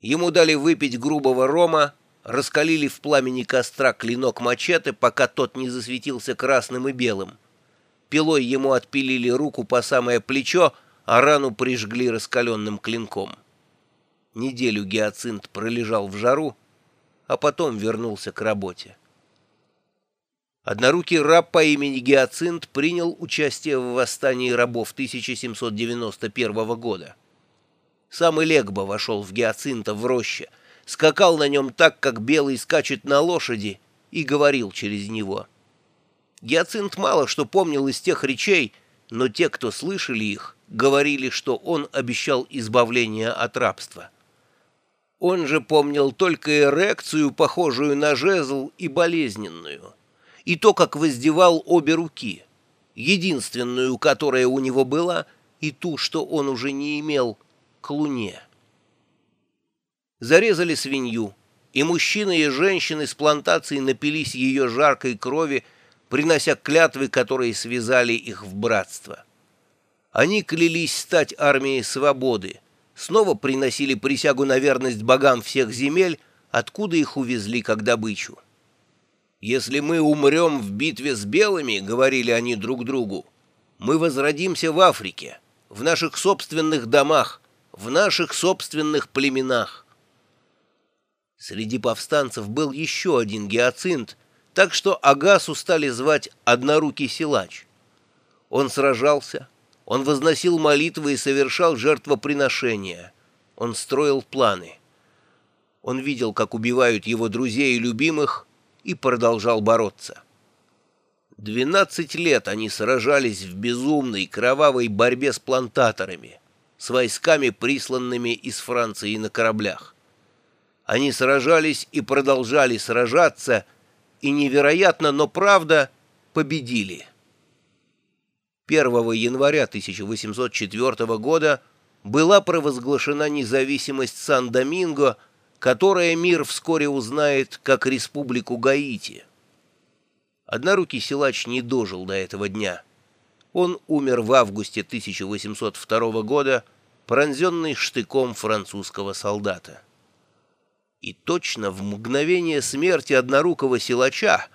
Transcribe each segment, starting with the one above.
Ему дали выпить грубого рома, раскалили в пламени костра клинок мачете, пока тот не засветился красным и белым. Пилой ему отпилили руку по самое плечо, а рану прижгли раскаленным клинком. Неделю Гиацинт пролежал в жару, а потом вернулся к работе. Однорукий раб по имени Гиацинт принял участие в восстании рабов 1791 года. Сам Элегба вошел в Гиацинта в роще, скакал на нем так, как белый скачет на лошади, и говорил через него. Гиацинт мало что помнил из тех речей, но те, кто слышали их, говорили, что он обещал избавление от рабства. Он же помнил только эрекцию, похожую на жезл, и болезненную, и то, как воздевал обе руки, единственную, которая у него была, и ту, что он уже не имел, к луне. Зарезали свинью, и мужчины и женщины с плантацией напились ее жаркой крови, принося клятвы, которые связали их в братство. Они клялись стать армией свободы, снова приносили присягу на верность богам всех земель, откуда их увезли как добычу. «Если мы умрем в битве с белыми, — говорили они друг другу, — мы возродимся в Африке, в наших собственных домах, в наших собственных племенах». Среди повстанцев был еще один гиацинт, так что Агасу стали звать «однорукий силач». Он сражался, он возносил молитвы и совершал жертвоприношения. Он строил планы. Он видел, как убивают его друзей и любимых, и продолжал бороться. Двенадцать лет они сражались в безумной, кровавой борьбе с плантаторами, с войсками, присланными из Франции на кораблях. Они сражались и продолжали сражаться, и невероятно, но правда, победили. 1 января 1804 года была провозглашена независимость Сан-Доминго, которая мир вскоре узнает как Республику Гаити. Однорукий силач не дожил до этого дня. Он умер в августе 1802 года, пронзенный штыком французского солдата. И точно в мгновение смерти однорукого силача,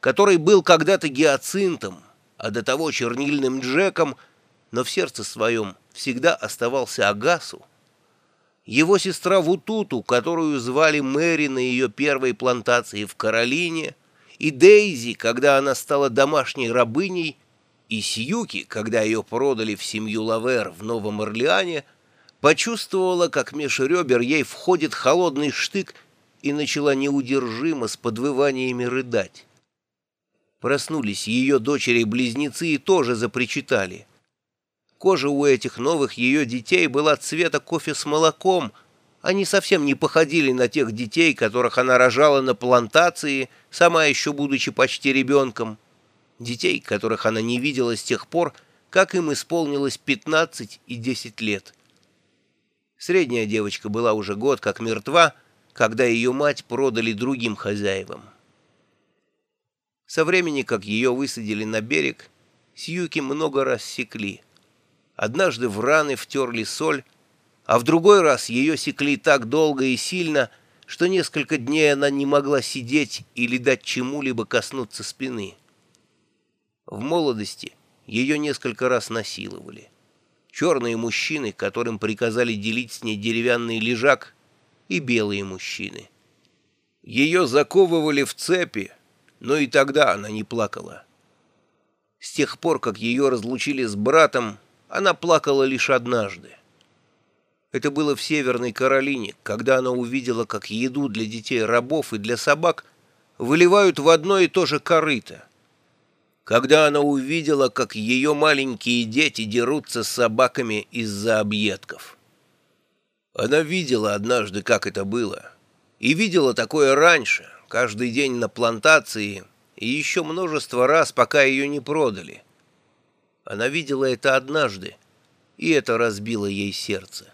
который был когда-то гиацинтом, а до того чернильным Джеком, но в сердце своем всегда оставался Агасу. Его сестра Вутуту, которую звали Мэри на ее первой плантации в Каролине, и Дейзи, когда она стала домашней рабыней, и Сьюки, когда ее продали в семью Лавер в Новом Орлеане, почувствовала, как меж ребер ей входит холодный штык и начала неудержимо с подвываниями рыдать. Проснулись ее дочери-близнецы и тоже запричитали. Кожа у этих новых ее детей была цвета кофе с молоком. Они совсем не походили на тех детей, которых она рожала на плантации, сама еще будучи почти ребенком. Детей, которых она не видела с тех пор, как им исполнилось 15 и 10 лет. Средняя девочка была уже год как мертва, когда ее мать продали другим хозяевам. Со времени, как ее высадили на берег, Сьюки много раз секли. Однажды в раны втерли соль, а в другой раз ее секли так долго и сильно, что несколько дней она не могла сидеть или дать чему-либо коснуться спины. В молодости ее несколько раз насиловали. Черные мужчины, которым приказали делить с ней деревянный лежак, и белые мужчины. Ее заковывали в цепи, но и тогда она не плакала. С тех пор, как ее разлучили с братом, она плакала лишь однажды. Это было в Северной Каролине, когда она увидела, как еду для детей рабов и для собак выливают в одно и то же корыто. Когда она увидела, как ее маленькие дети дерутся с собаками из-за объедков. Она видела однажды, как это было, и видела такое раньше — каждый день на плантации и еще множество раз, пока ее не продали. Она видела это однажды, и это разбило ей сердце.